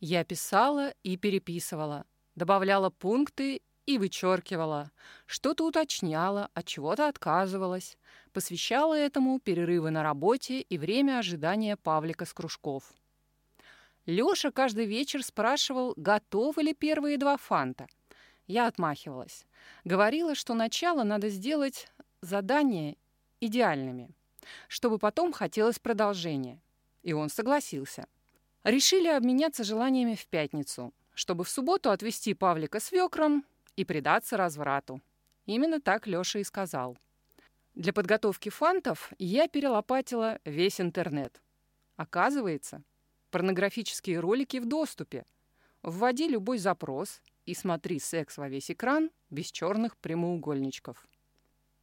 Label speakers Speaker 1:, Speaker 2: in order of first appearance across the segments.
Speaker 1: Я писала и переписывала, добавляла пункты и вычеркивала, что-то уточняла, от чего-то отказывалась, посвящала этому перерывы на работе и время ожидания Павлика с кружков. Лёша каждый вечер спрашивал, готовы ли первые два фанта. Я отмахивалась. Говорила, что начало надо сделать задания идеальными, чтобы потом хотелось продолжения. И он согласился. Решили обменяться желаниями в пятницу, чтобы в субботу отвезти Павлика с векром и предаться разврату. Именно так Лёша и сказал. Для подготовки фантов я перелопатила весь интернет. Оказывается, Порнографические ролики в доступе. Вводи любой запрос и смотри секс во весь экран без черных прямоугольничков.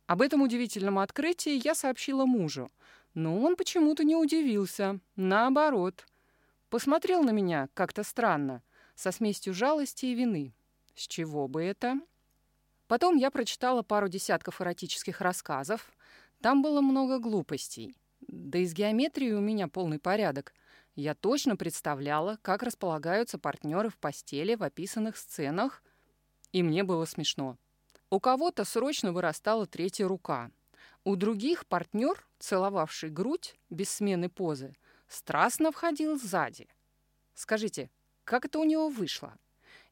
Speaker 1: Об этом удивительном открытии я сообщила мужу, но он почему-то не удивился. Наоборот. Посмотрел на меня как-то странно, со смесью жалости и вины. С чего бы это? Потом я прочитала пару десятков эротических рассказов. Там было много глупостей. Да и с геометрией у меня полный порядок — я точно представляла, как располагаются партнеры в постели в описанных сценах, и мне было смешно. У кого-то срочно вырастала третья рука. У других партнер, целовавший грудь без смены позы, страстно входил сзади. Скажите, как это у него вышло?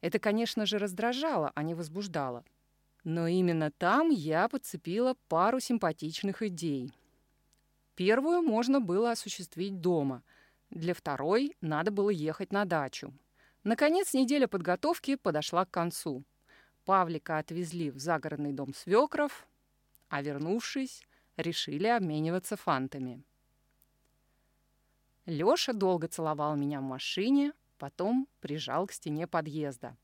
Speaker 1: Это, конечно же, раздражало, а не возбуждало. Но именно там я подцепила пару симпатичных идей. Первую можно было осуществить дома — для второй надо было ехать на дачу. Наконец, неделя подготовки подошла к концу. Павлика отвезли в загородный дом свекров, а вернувшись, решили обмениваться фантами. Лёша долго целовал меня в машине, потом прижал к стене подъезда.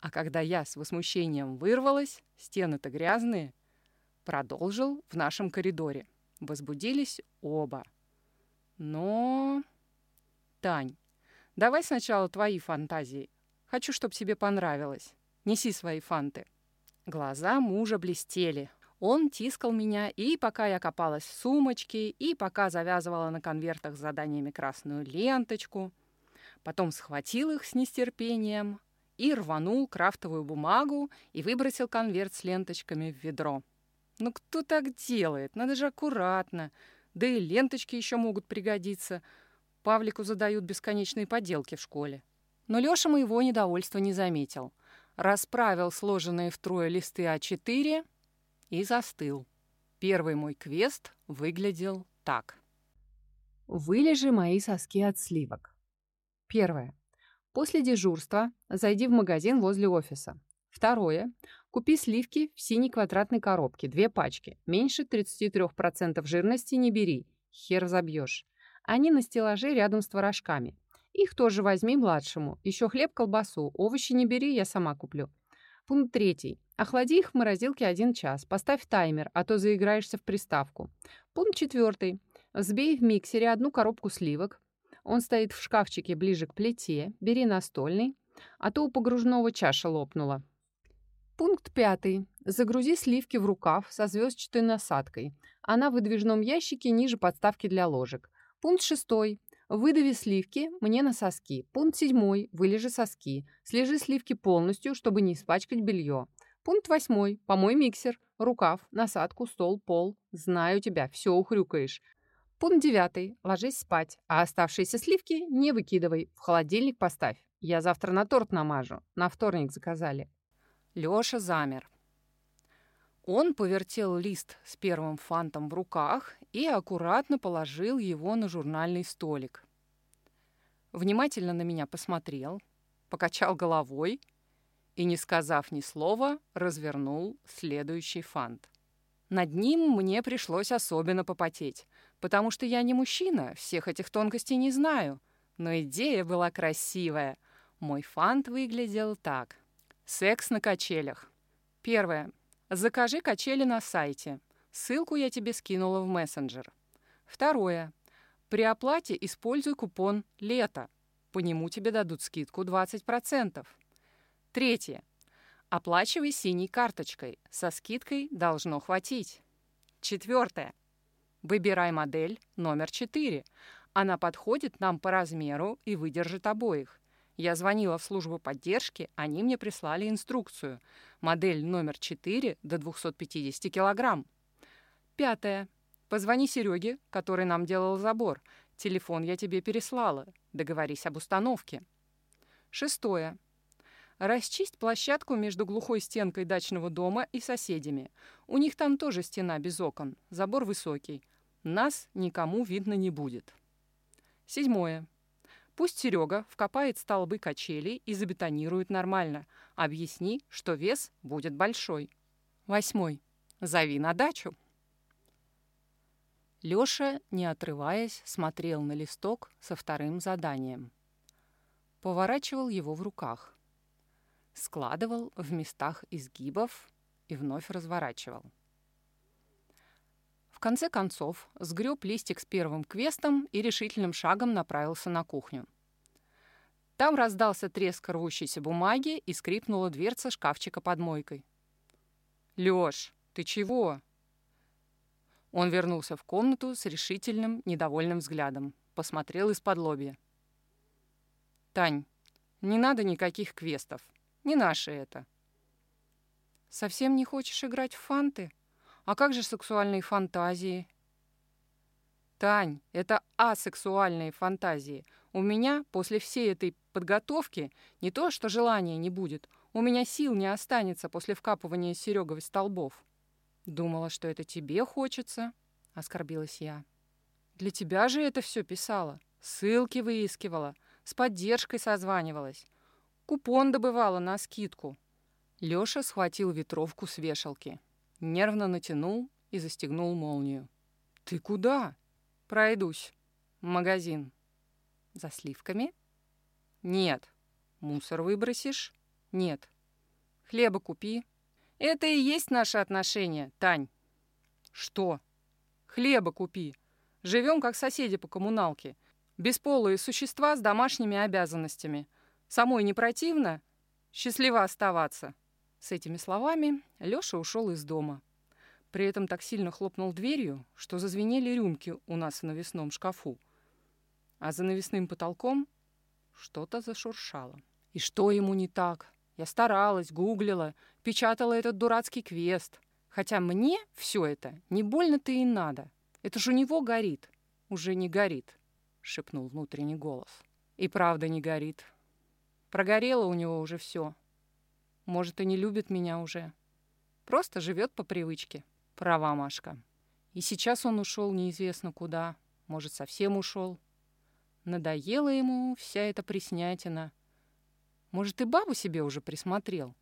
Speaker 1: А когда я с возмущением вырвалась, стены-то грязные, продолжил в нашем коридоре. Возбудились оба. Но Тань, давай сначала твои фантазии. Хочу, чтобы тебе понравилось. Неси свои фанты». Глаза мужа блестели. Он тискал меня, и пока я копалась в сумочке, и пока завязывала на конвертах с заданиями красную ленточку. Потом схватил их с нестерпением и рванул крафтовую бумагу и выбросил конверт с ленточками в ведро. «Ну кто так делает? Надо же аккуратно. Да и ленточки еще могут пригодиться. Павлику задают бесконечные поделки в школе. Но Лёша моего недовольства не заметил. Расправил сложенные втрое листы А4 и застыл. Первый мой квест выглядел так. Вылежи мои соски от сливок. Первое. После дежурства зайди в магазин возле офиса. Второе. Купи сливки в синей квадратной коробке, две пачки. Меньше 33% жирности не бери, хер забьешь. Они на стеллаже рядом с творожками. Их тоже возьми младшему. Еще хлеб, колбасу. Овощи не бери, я сама куплю. Пункт третий. Охлади их в морозилке один час. Поставь таймер, а то заиграешься в приставку. Пункт четвертый. Взбей в миксере одну коробку сливок. Он стоит в шкафчике ближе к плите. Бери настольный, а то у погружного чаша лопнула. Пункт пятый. Загрузи сливки в рукав со звездчатой насадкой. Она в выдвижном ящике ниже подставки для ложек. Пункт шестой. Выдави сливки мне на соски. Пункт седьмой. Вылежи соски. Слежи сливки полностью, чтобы не испачкать белье. Пункт восьмой. Помой миксер, рукав, насадку, стол, пол. Знаю тебя, все ухрюкаешь. Пункт девятый. Ложись спать, а оставшиеся сливки не выкидывай. В холодильник поставь. Я завтра на торт намажу. На вторник заказали. Лёша замер. Он повертел лист с первым фантом в руках и аккуратно положил его на журнальный столик. Внимательно на меня посмотрел, покачал головой и, не сказав ни слова, развернул следующий фант. Над ним мне пришлось особенно попотеть, потому что я не мужчина, всех этих тонкостей не знаю. Но идея была красивая. Мой фант выглядел так. Секс на качелях. Первое. Закажи качели на сайте. Ссылку я тебе скинула в мессенджер. Второе. При оплате используй купон «Лето». По нему тебе дадут скидку 20%. Третье. Оплачивай синей карточкой. Со скидкой должно хватить. Четвертое. Выбирай модель номер 4. Она подходит нам по размеру и выдержит обоих. Я звонила в службу поддержки, они мне прислали инструкцию. Модель номер 4 до 250 килограмм. Пятое. Позвони Сереге, который нам делал забор. Телефон я тебе переслала. Договорись об установке. Шестое. Расчисть площадку между глухой стенкой дачного дома и соседями. У них там тоже стена без окон, забор высокий. Нас никому видно не будет. Седьмое. Пусть Серега вкопает столбы качелей и забетонирует нормально. Объясни, что вес будет большой. Восьмой. Зови на дачу. Лёша, не отрываясь, смотрел на листок со вторым заданием. Поворачивал его в руках складывал в местах изгибов и вновь разворачивал. В конце концов, сгреб листик с первым квестом и решительным шагом направился на кухню. Там раздался треск рвущейся бумаги и скрипнула дверца шкафчика под мойкой. «Лёш, ты чего?» Он вернулся в комнату с решительным, недовольным взглядом. Посмотрел из-под лобья. «Тань, не надо никаких квестов. Не наше это. Совсем не хочешь играть в фанты? А как же сексуальные фантазии? Тань, это асексуальные фантазии. У меня после всей этой подготовки не то, что желания не будет, у меня сил не останется после вкапывания Сереговой столбов. Думала, что это тебе хочется, оскорбилась я. Для тебя же это все писала, ссылки выискивала, с поддержкой созванивалась. Купон добывала на скидку. Лёша схватил ветровку с вешалки. Нервно натянул и застегнул молнию. «Ты куда?» «Пройдусь. Магазин». «За сливками?» «Нет». «Мусор выбросишь?» «Нет». «Хлеба купи». «Это и есть наши отношения, Тань». «Что?» «Хлеба купи. Живем как соседи по коммуналке. Бесполые существа с домашними обязанностями. Самой не противно? Счастливо оставаться!» С этими словами Лёша ушел из дома. При этом так сильно хлопнул дверью, что зазвенели рюмки у нас в навесном шкафу. А за навесным потолком что-то зашуршало. И что ему не так? Я старалась, гуглила, печатала этот дурацкий квест. Хотя мне все это не больно-то и надо. Это же у него горит. Уже не горит, шепнул внутренний голос. И правда не горит. Прогорело у него уже все. Может, и не любит меня уже. Просто живет по привычке. Права Машка. И сейчас он ушел неизвестно куда. Может, совсем ушел. Надоела ему вся эта приснятина. Может, и бабу себе уже присмотрел.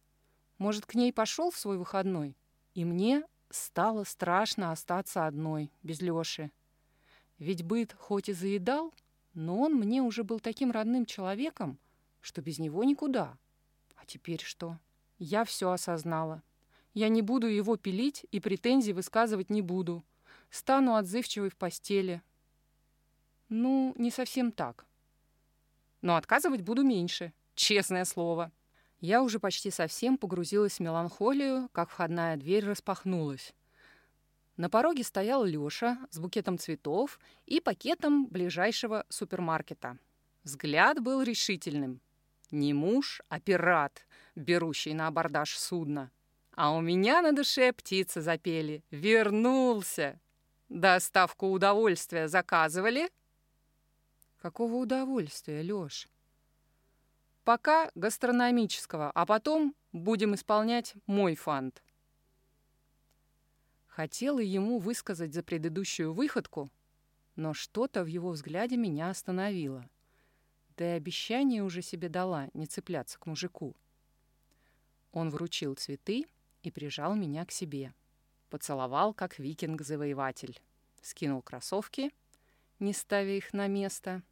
Speaker 1: Может, к ней пошел в свой выходной. И мне стало страшно остаться одной, без Лёши. Ведь быт хоть и заедал, но он мне уже был таким родным человеком, что без него никуда. А теперь что? Я все осознала. Я не буду его пилить и претензий высказывать не буду. Стану отзывчивой в постели. Ну, не совсем так. Но отказывать буду меньше, честное слово. Я уже почти совсем погрузилась в меланхолию, как входная дверь распахнулась. На пороге стоял Лёша с букетом цветов и пакетом ближайшего супермаркета. Взгляд был решительным. Не муж, а пират, берущий на абордаж судно. А у меня на душе птицы запели. Вернулся! Доставку удовольствия заказывали? Какого удовольствия, Лёш? Пока гастрономического, а потом будем исполнять мой фант. Хотела ему высказать за предыдущую выходку, но что-то в его взгляде меня остановило. И обещание уже себе дала не цепляться к мужику. Он вручил цветы и прижал меня к себе. Поцеловал, как викинг-завоеватель. Скинул кроссовки, не ставя их на место,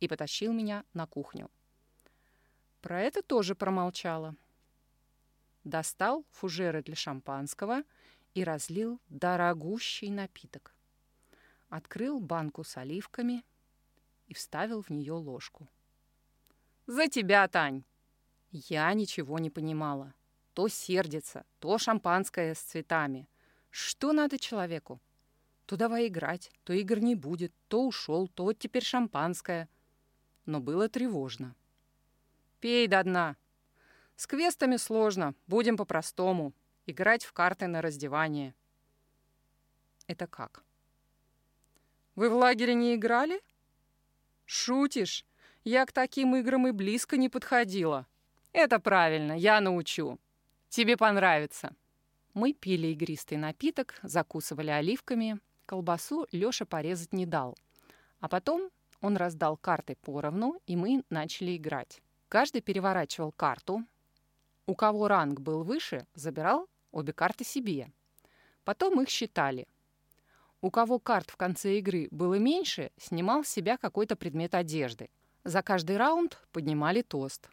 Speaker 1: и потащил меня на кухню. Про это тоже промолчала. Достал фужеры для шампанского и разлил дорогущий напиток. Открыл банку с оливками и вставил в нее ложку. «За тебя, Тань!» Я ничего не понимала. То сердится, то шампанское с цветами. Что надо человеку? То давай играть, то игр не будет, то ушел, то вот теперь шампанское. Но было тревожно. Пей до дна. С квестами сложно, будем по-простому. Играть в карты на раздевание. Это как? Вы в лагере не играли? Шутишь? Я к таким играм и близко не подходила. Это правильно, я научу. Тебе понравится. Мы пили игристый напиток, закусывали оливками. Колбасу Лёша порезать не дал. А потом он раздал карты поровну, и мы начали играть. Каждый переворачивал карту. У кого ранг был выше, забирал обе карты себе. Потом их считали. У кого карт в конце игры было меньше, снимал с себя какой-то предмет одежды. За каждый раунд поднимали тост.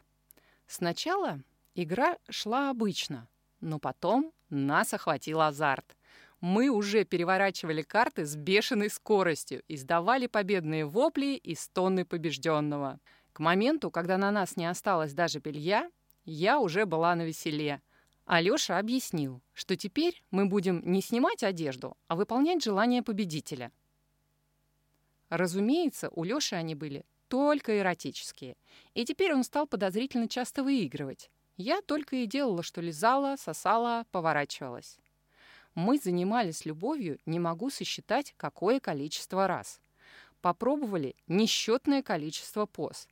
Speaker 1: Сначала игра шла обычно, но потом нас охватил азарт. Мы уже переворачивали карты с бешеной скоростью и сдавали победные вопли и стоны побежденного. К моменту, когда на нас не осталось даже белья, я уже была на веселе. Алёша объяснил, что теперь мы будем не снимать одежду, а выполнять желания победителя. Разумеется, у Лёши они были только эротические. И теперь он стал подозрительно часто выигрывать. Я только и делала, что лизала, сосала, поворачивалась. Мы занимались любовью, не могу сосчитать, какое количество раз. Попробовали несчетное количество поз.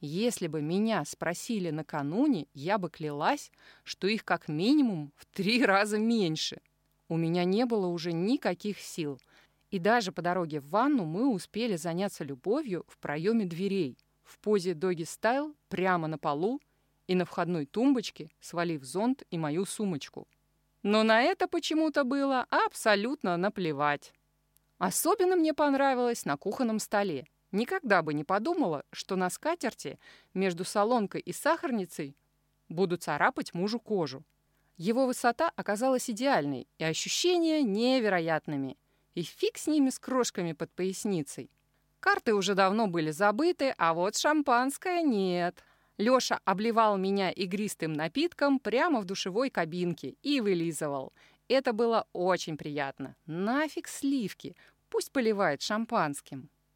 Speaker 1: Если бы меня спросили накануне, я бы клялась, что их как минимум в три раза меньше. У меня не было уже никаких сил — и даже по дороге в ванну мы успели заняться любовью в проеме дверей, в позе доги-стайл прямо на полу и на входной тумбочке, свалив зонт и мою сумочку. Но на это почему-то было абсолютно наплевать. Особенно мне понравилось на кухонном столе. Никогда бы не подумала, что на скатерти между солонкой и сахарницей буду царапать мужу кожу. Его высота оказалась идеальной и ощущения невероятными. И фиг с ними с крошками под поясницей. Карты уже давно были забыты, а вот шампанское нет. Лёша обливал меня игристым напитком прямо в душевой кабинке и вылизывал. Это было очень приятно. Нафиг сливки, пусть поливает шампанским.